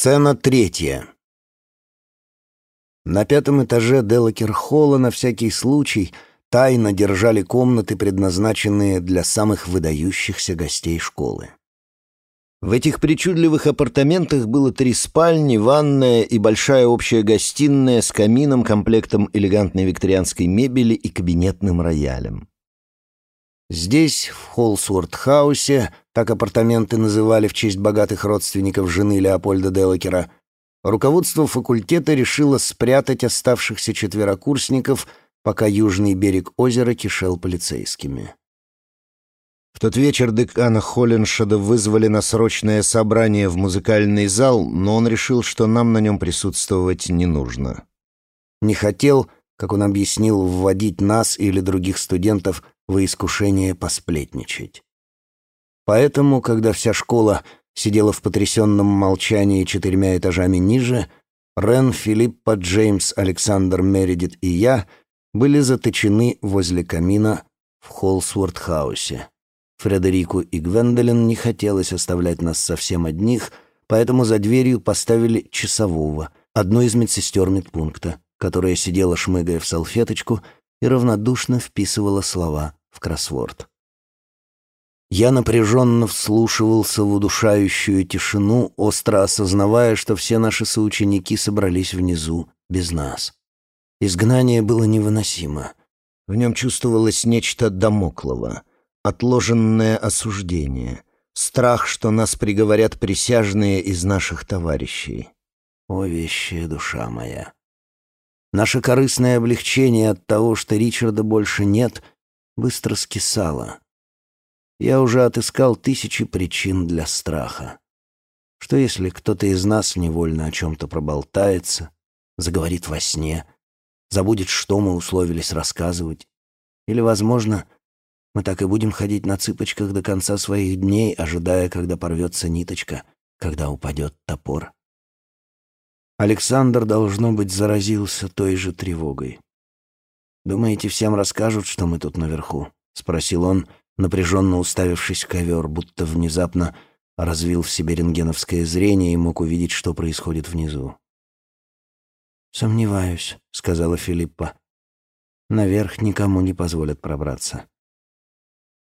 Сцена третья. На пятом этаже Делакер-холла на всякий случай тайно держали комнаты, предназначенные для самых выдающихся гостей школы. В этих причудливых апартаментах было три спальни, ванная и большая общая гостиная с камином, комплектом элегантной викторианской мебели и кабинетным роялем. Здесь, в Холсворт-хаусе, так апартаменты называли в честь богатых родственников жены Леопольда Делакера, руководство факультета решило спрятать оставшихся четверокурсников, пока южный берег озера кишел полицейскими. В тот вечер декана Холленшеда вызвали на срочное собрание в музыкальный зал, но он решил, что нам на нем присутствовать не нужно. Не хотел, как он объяснил, вводить нас или других студентов во искушение посплетничать. Поэтому, когда вся школа сидела в потрясенном молчании четырьмя этажами ниже, Рен, Филиппа, Джеймс, Александр, Мередит и я были заточены возле камина в Холсворт-хаусе. Фредерику и Гвендолин не хотелось оставлять нас совсем одних, поэтому за дверью поставили часового, одну из медсестер медпункта, которая сидела, шмыгая в салфеточку, и равнодушно вписывала слова в кроссворд. Я напряженно вслушивался в удушающую тишину, остро осознавая, что все наши соученики собрались внизу, без нас. Изгнание было невыносимо. В нем чувствовалось нечто домоклого, отложенное осуждение, страх, что нас приговорят присяжные из наших товарищей. О, вещая душа моя! Наше корыстное облегчение от того, что Ричарда больше нет, быстро скисало. Я уже отыскал тысячи причин для страха. Что если кто-то из нас невольно о чем-то проболтается, заговорит во сне, забудет, что мы условились рассказывать? Или, возможно, мы так и будем ходить на цыпочках до конца своих дней, ожидая, когда порвется ниточка, когда упадет топор? Александр, должно быть, заразился той же тревогой. «Думаете, всем расскажут, что мы тут наверху?» — спросил он, — напряженно уставившись в ковер, будто внезапно развил в себе рентгеновское зрение и мог увидеть, что происходит внизу. «Сомневаюсь», — сказала Филиппа. «Наверх никому не позволят пробраться».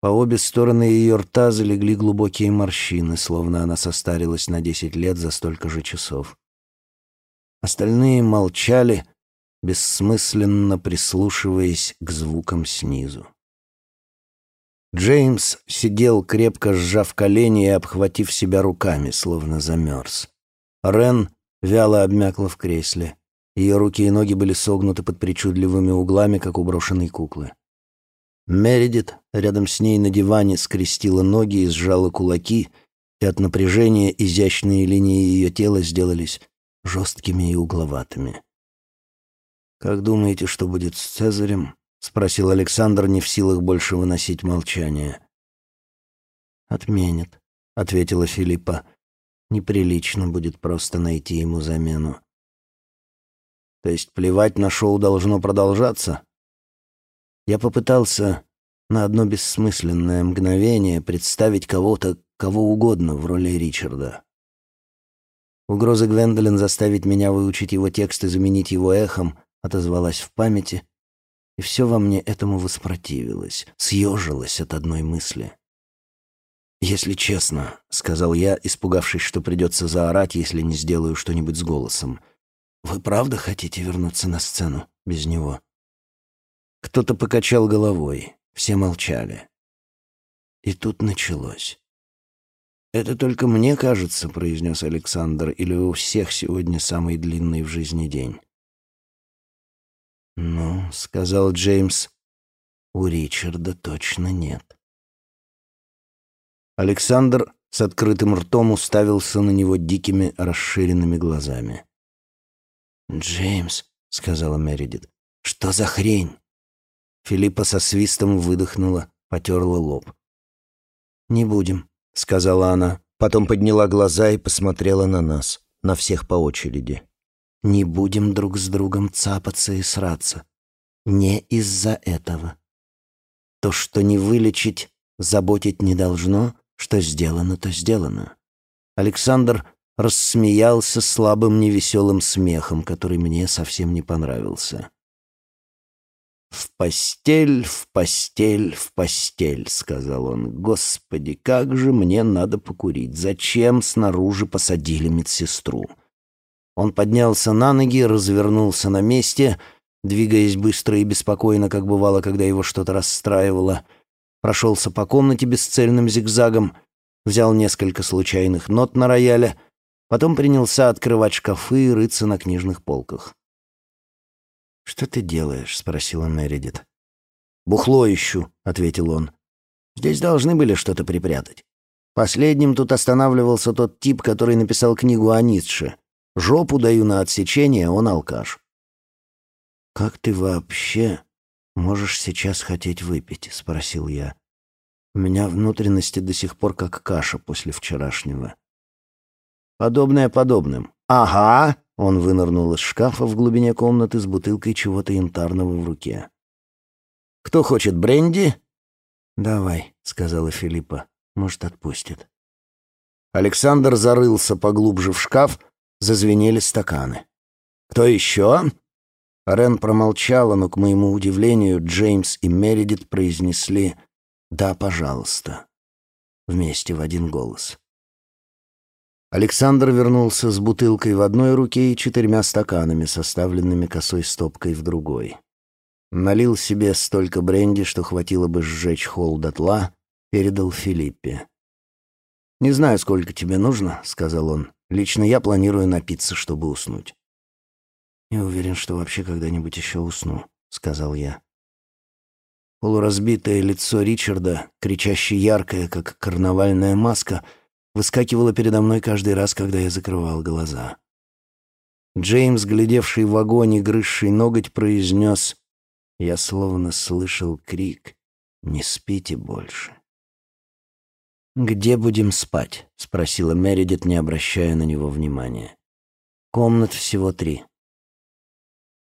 По обе стороны ее рта залегли глубокие морщины, словно она состарилась на десять лет за столько же часов. Остальные молчали, бессмысленно прислушиваясь к звукам снизу. Джеймс сидел, крепко сжав колени и обхватив себя руками, словно замерз. Рен вяло обмякла в кресле. Ее руки и ноги были согнуты под причудливыми углами, как у брошенной куклы. Мередит рядом с ней на диване скрестила ноги и сжала кулаки, и от напряжения изящные линии ее тела сделались жесткими и угловатыми. «Как думаете, что будет с Цезарем?» — спросил Александр, не в силах больше выносить молчание. «Отменят», — ответила Филиппа. «Неприлично будет просто найти ему замену». «То есть плевать на шоу должно продолжаться?» Я попытался на одно бессмысленное мгновение представить кого-то, кого угодно в роли Ричарда. Угроза Гвендолин заставить меня выучить его текст и заменить его эхом отозвалась в памяти — и все во мне этому воспротивилось, съежилось от одной мысли. «Если честно», — сказал я, испугавшись, что придется заорать, если не сделаю что-нибудь с голосом, «вы правда хотите вернуться на сцену без него?» Кто-то покачал головой, все молчали. И тут началось. «Это только мне кажется», — произнес Александр, «или у всех сегодня самый длинный в жизни день?» «Ну», — сказал Джеймс, — «у Ричарда точно нет». Александр с открытым ртом уставился на него дикими расширенными глазами. «Джеймс», — сказала Мередит, — «что за хрень?» Филиппа со свистом выдохнула, потерла лоб. «Не будем», — сказала она, потом подняла глаза и посмотрела на нас, на всех по очереди. Не будем друг с другом цапаться и сраться. Не из-за этого. То, что не вылечить, заботить не должно, что сделано, то сделано. Александр рассмеялся слабым невеселым смехом, который мне совсем не понравился. «В постель, в постель, в постель», — сказал он. «Господи, как же мне надо покурить! Зачем снаружи посадили медсестру?» Он поднялся на ноги, развернулся на месте, двигаясь быстро и беспокойно, как бывало, когда его что-то расстраивало, прошелся по комнате бесцельным зигзагом, взял несколько случайных нот на рояле, потом принялся открывать шкафы и рыться на книжных полках. «Что ты делаешь?» — спросила Мередит. «Бухло ищу», — ответил он. «Здесь должны были что-то припрятать. Последним тут останавливался тот тип, который написал книгу о Ницше. Жопу даю на отсечение, он алкаш». «Как ты вообще можешь сейчас хотеть выпить?» — спросил я. «У меня внутренности до сих пор как каша после вчерашнего». «Подобное подобным». «Ага!» — он вынырнул из шкафа в глубине комнаты с бутылкой чего-то янтарного в руке. «Кто хочет бренди?» «Давай», — сказала Филиппа. «Может, отпустит». Александр зарылся поглубже в шкаф, зазвенели стаканы. «Кто еще?» Рен промолчала, но, к моему удивлению, Джеймс и Мередит произнесли «Да, пожалуйста». Вместе в один голос. Александр вернулся с бутылкой в одной руке и четырьмя стаканами, составленными косой стопкой в другой. Налил себе столько бренди, что хватило бы сжечь холл дотла, передал Филиппе. «Не знаю, сколько тебе нужно», — сказал он. «Лично я планирую напиться, чтобы уснуть». «Не уверен, что вообще когда-нибудь еще усну», — сказал я. Полуразбитое лицо Ричарда, кричаще яркое, как карнавальная маска, выскакивало передо мной каждый раз, когда я закрывал глаза. Джеймс, глядевший в огонь и грызший ноготь, произнес «Я словно слышал крик. Не спите больше». «Где будем спать?» — спросила Мередит, не обращая на него внимания. «Комнат всего три.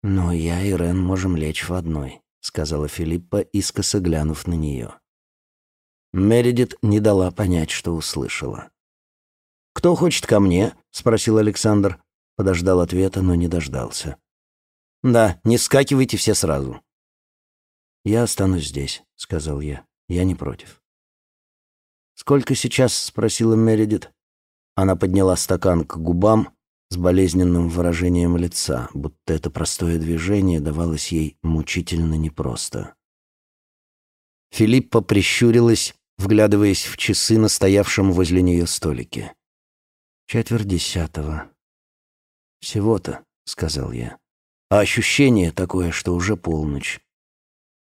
«Но я и Рен можем лечь в одной», — сказала Филиппа, искоса глянув на нее. Мередит не дала понять, что услышала. «Кто хочет ко мне?» — спросил Александр. Подождал ответа, но не дождался. «Да, не скакивайте все сразу». «Я останусь здесь», — сказал я. «Я не против». «Сколько сейчас?» — спросила Мередит. Она подняла стакан к губам, с болезненным выражением лица, будто это простое движение давалось ей мучительно непросто. Филиппа прищурилась, вглядываясь в часы на стоявшем возле нее столике. «Четверть десятого». «Всего-то», — сказал я. «А ощущение такое, что уже полночь».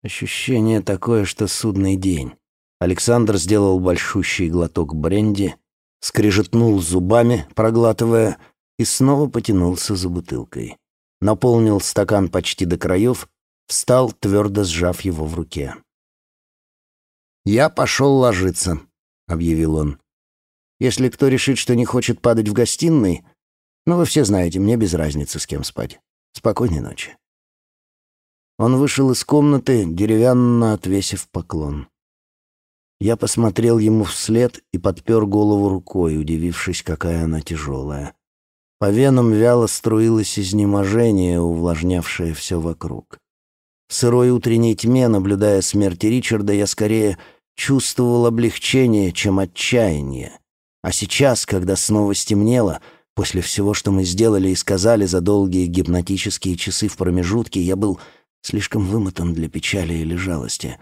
«Ощущение такое, что судный день». Александр сделал большущий глоток бренди, скрежетнул зубами, проглатывая, и снова потянулся за бутылкой. Наполнил стакан почти до краев, встал, твердо сжав его в руке. «Я пошел ложиться», — объявил он. «Если кто решит, что не хочет падать в гостиной, ну, вы все знаете, мне без разницы, с кем спать. Спокойной ночи». Он вышел из комнаты, деревянно отвесив поклон. Я посмотрел ему вслед и подпер голову рукой, удивившись, какая она тяжелая. По венам вяло струилось изнеможение, увлажнявшее все вокруг. В сырой утренней тьме, наблюдая смерть Ричарда, я скорее чувствовал облегчение, чем отчаяние. А сейчас, когда снова стемнело, после всего, что мы сделали и сказали за долгие гипнотические часы в промежутке, я был слишком вымотан для печали или жалости.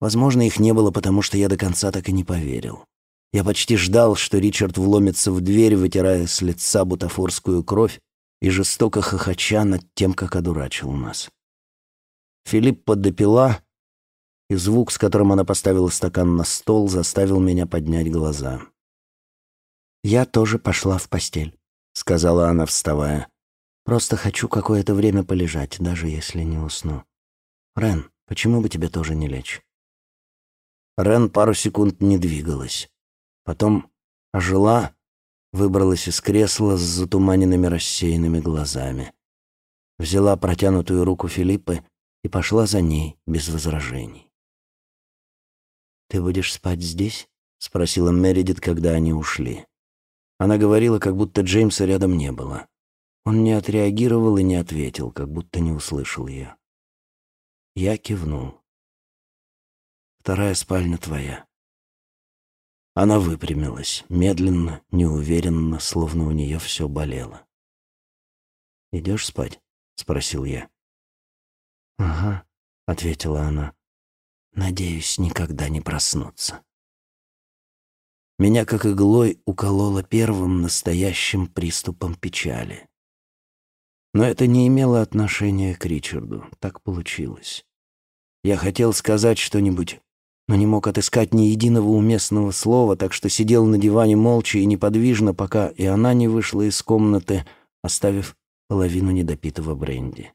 Возможно, их не было, потому что я до конца так и не поверил. Я почти ждал, что Ричард вломится в дверь, вытирая с лица бутафорскую кровь и жестоко хохоча над тем, как одурачил нас. Филиппа допила, и звук, с которым она поставила стакан на стол, заставил меня поднять глаза. «Я тоже пошла в постель», — сказала она, вставая. «Просто хочу какое-то время полежать, даже если не усну. Рен, почему бы тебе тоже не лечь?» Рен пару секунд не двигалась. Потом ожила, выбралась из кресла с затуманенными рассеянными глазами. Взяла протянутую руку Филиппы и пошла за ней без возражений. «Ты будешь спать здесь?» — спросила Мередит, когда они ушли. Она говорила, как будто Джеймса рядом не было. Он не отреагировал и не ответил, как будто не услышал ее. Я кивнул. «Вторая спальня твоя». Она выпрямилась, медленно, неуверенно, словно у нее все болело. «Идешь спать?» — спросил я. «Ага», — ответила она. «Надеюсь, никогда не проснуться». Меня как иглой укололо первым настоящим приступом печали. Но это не имело отношения к Ричарду. Так получилось. Я хотел сказать что-нибудь, но не мог отыскать ни единого уместного слова, так что сидел на диване молча и неподвижно, пока и она не вышла из комнаты, оставив половину недопитого бренди.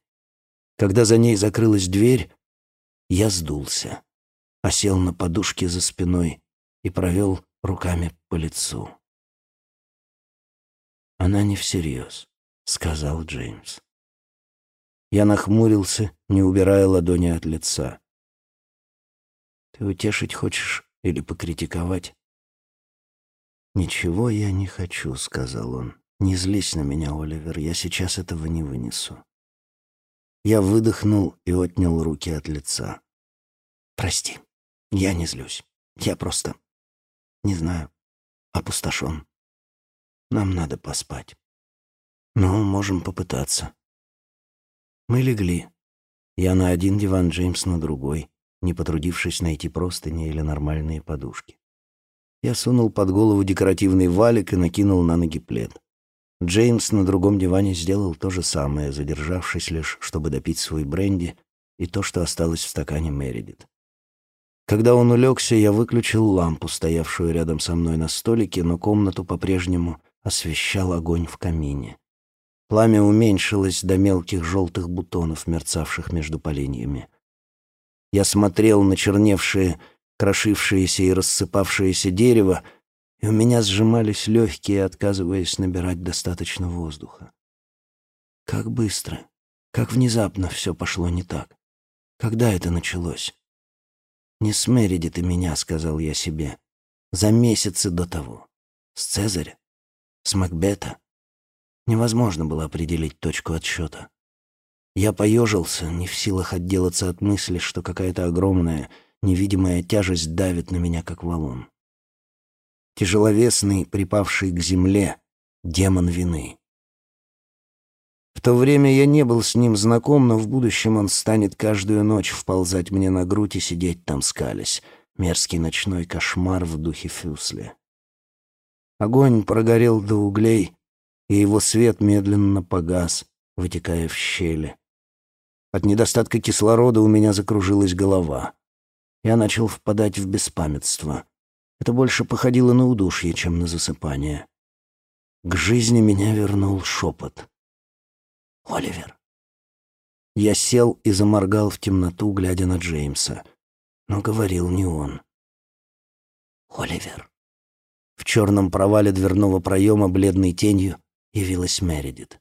Когда за ней закрылась дверь, я сдулся, осел на подушке за спиной и провел руками по лицу. «Она не всерьез», — сказал Джеймс. Я нахмурился, не убирая ладони от лица. «Ты утешить хочешь или покритиковать?» «Ничего я не хочу», — сказал он. «Не злись на меня, Оливер, я сейчас этого не вынесу». Я выдохнул и отнял руки от лица. «Прости, я не злюсь. Я просто не знаю. Опустошен. Нам надо поспать. Ну, можем попытаться. Мы легли. Я на один диван, Джеймс на другой, не потрудившись найти простыни или нормальные подушки. Я сунул под голову декоративный валик и накинул на ноги плед. Джеймс на другом диване сделал то же самое, задержавшись лишь, чтобы допить свой бренди и то, что осталось в стакане Мередит. Когда он улегся, я выключил лампу, стоявшую рядом со мной на столике, но комнату по-прежнему освещал огонь в камине. Пламя уменьшилось до мелких желтых бутонов, мерцавших между поленьями. Я смотрел на черневшее, крошившееся и рассыпавшееся дерево, и у меня сжимались легкие, отказываясь набирать достаточно воздуха. Как быстро, как внезапно все пошло не так. Когда это началось? «Не с Мередит и меня», — сказал я себе. «За месяцы до того. С Цезаря? С Макбета?» Невозможно было определить точку отсчета. Я поежился, не в силах отделаться от мысли, что какая-то огромная, невидимая тяжесть давит на меня, как валун. Тяжеловесный, припавший к земле, демон вины. В то время я не был с ним знаком, но в будущем он станет каждую ночь вползать мне на грудь и сидеть там скалясь. Мерзкий ночной кошмар в духе Фюсли. Огонь прогорел до углей, и его свет медленно погас, вытекая в щели. От недостатка кислорода у меня закружилась голова. Я начал впадать в беспамятство. Это больше походило на удушье, чем на засыпание. К жизни меня вернул шепот. Оливер. Я сел и заморгал в темноту, глядя на Джеймса. Но говорил не он. Оливер. В черном провале дверного проема бледной тенью явилась Мередит.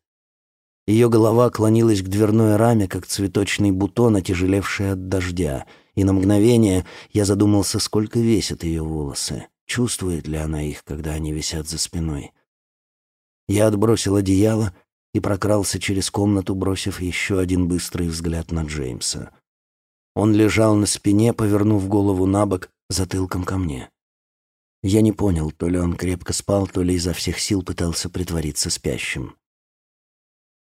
Ее голова клонилась к дверной раме, как цветочный бутон, отяжелевший от дождя, и на мгновение я задумался, сколько весят ее волосы, чувствует ли она их, когда они висят за спиной. Я отбросил одеяло и прокрался через комнату, бросив еще один быстрый взгляд на Джеймса. Он лежал на спине, повернув голову на бок, затылком ко мне. Я не понял, то ли он крепко спал, то ли изо всех сил пытался притвориться спящим.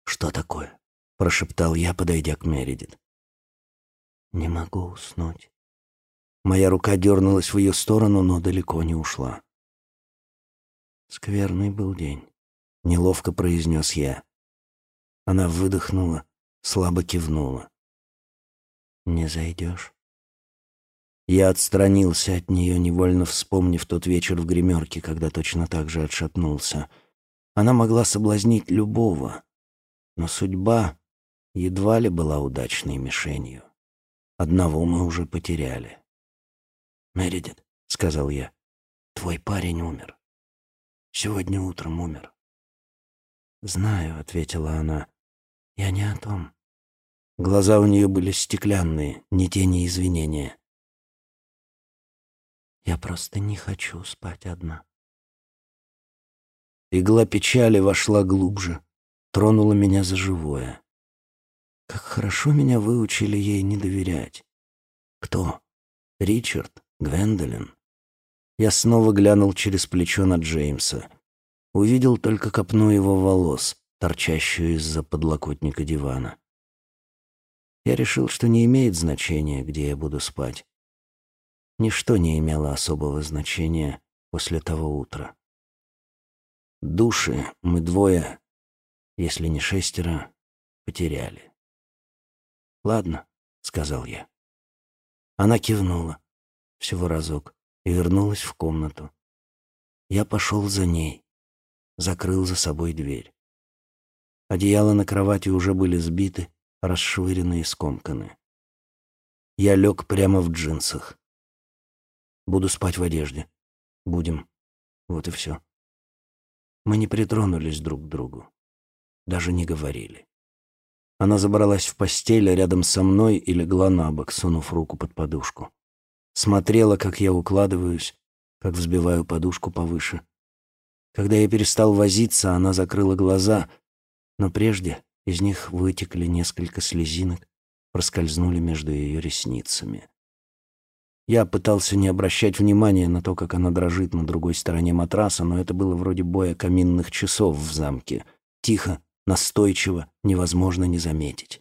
«Что такое?» — прошептал я, подойдя к Мередит. «Не могу уснуть». Моя рука дернулась в ее сторону, но далеко не ушла. Скверный был день. — неловко произнес я. Она выдохнула, слабо кивнула. «Не зайдешь?» Я отстранился от нее, невольно вспомнив тот вечер в гримерке, когда точно так же отшатнулся. Она могла соблазнить любого, но судьба едва ли была удачной мишенью. Одного мы уже потеряли. «Мередит», — сказал я, — «твой парень умер. Сегодня утром умер». «Знаю», — ответила она. «Я не о том». Глаза у нее были стеклянные, ни тени извинения. «Я просто не хочу спать одна». Игла печали вошла глубже, тронула меня за живое. Как хорошо меня выучили ей не доверять. Кто? Ричард? Гвендолин? Я снова глянул через плечо на Джеймса. Увидел только копну его волос, торчащую из-за подлокотника дивана. Я решил, что не имеет значения, где я буду спать. Ничто не имело особого значения после того утра. Души мы двое, если не шестеро, потеряли. «Ладно», — сказал я. Она кивнула, всего разок, и вернулась в комнату. Я пошел за ней, закрыл за собой дверь. Одеяла на кровати уже были сбиты, расшвырены и скомканы. Я лег прямо в джинсах. Буду спать в одежде. Будем. Вот и все. Мы не притронулись друг к другу. Даже не говорили. Она забралась в постель рядом со мной и легла на бок, сунув руку под подушку. Смотрела, как я укладываюсь, как взбиваю подушку повыше. Когда я перестал возиться, она закрыла глаза, но прежде из них вытекли несколько слезинок, проскользнули между ее ресницами. Я пытался не обращать внимания на то, как она дрожит на другой стороне матраса, но это было вроде боя каминных часов в замке. Тихо, настойчиво, невозможно не заметить.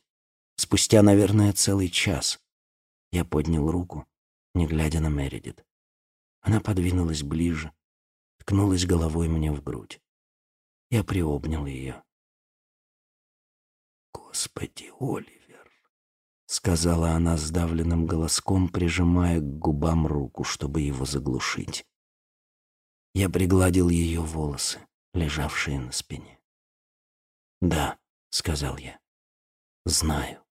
Спустя, наверное, целый час я поднял руку, не глядя на Мередит. Она подвинулась ближе, ткнулась головой мне в грудь. Я приобнял ее. «Господи, Оли, — сказала она сдавленным голоском, прижимая к губам руку, чтобы его заглушить. Я пригладил ее волосы, лежавшие на спине. «Да», — сказал я, — «знаю».